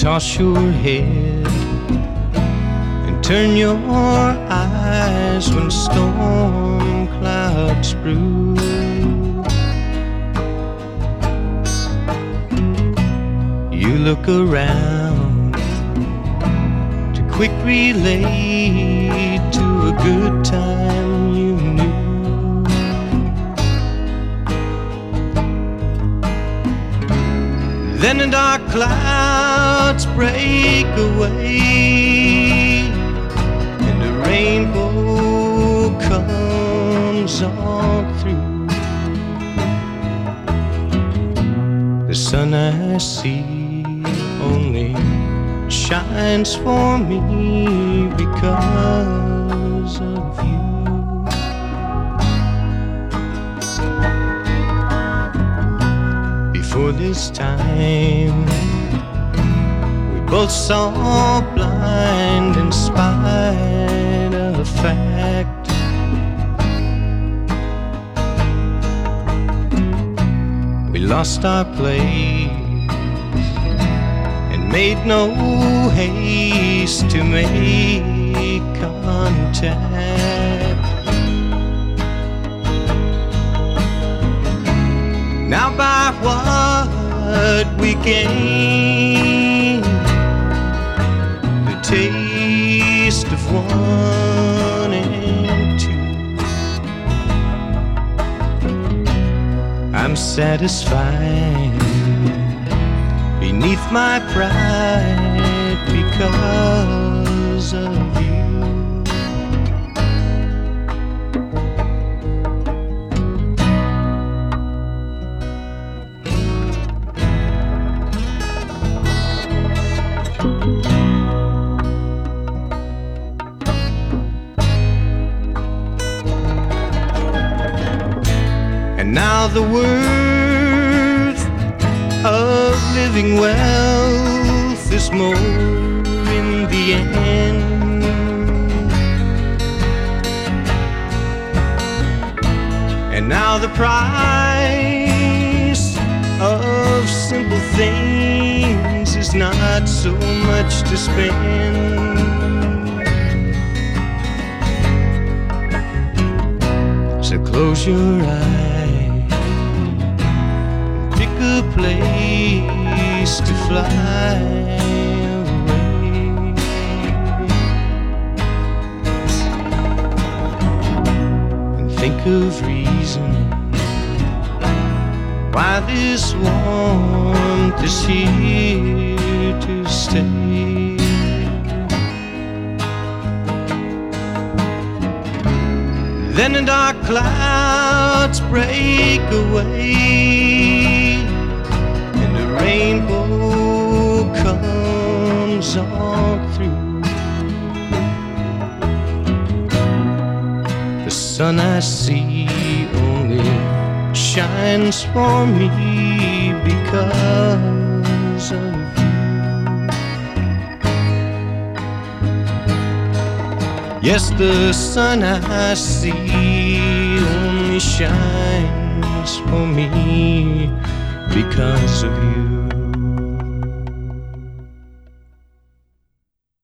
toss your head and turn your eyes when storm clouds brew. You look around to quick relate to a good time you knew. Then the dark clouds break away and the rainbow comes on through. The sun I see only shines for me because of you. Before this time, both saw blind in spite of fact. We lost our place and made no haste to make contact. Now, by what we gain, I'm satisfied beneath my pride because of you. And now the worth of living wealth is more in the end. And now the price of simple things is not so much to spend. So close your eyes, place to fly away. And think of reason why this warmth is here to stay. Then the dark clouds break away on through. The sun I see only shines for me because of you. Yes, the sun I see only shines for me because of you.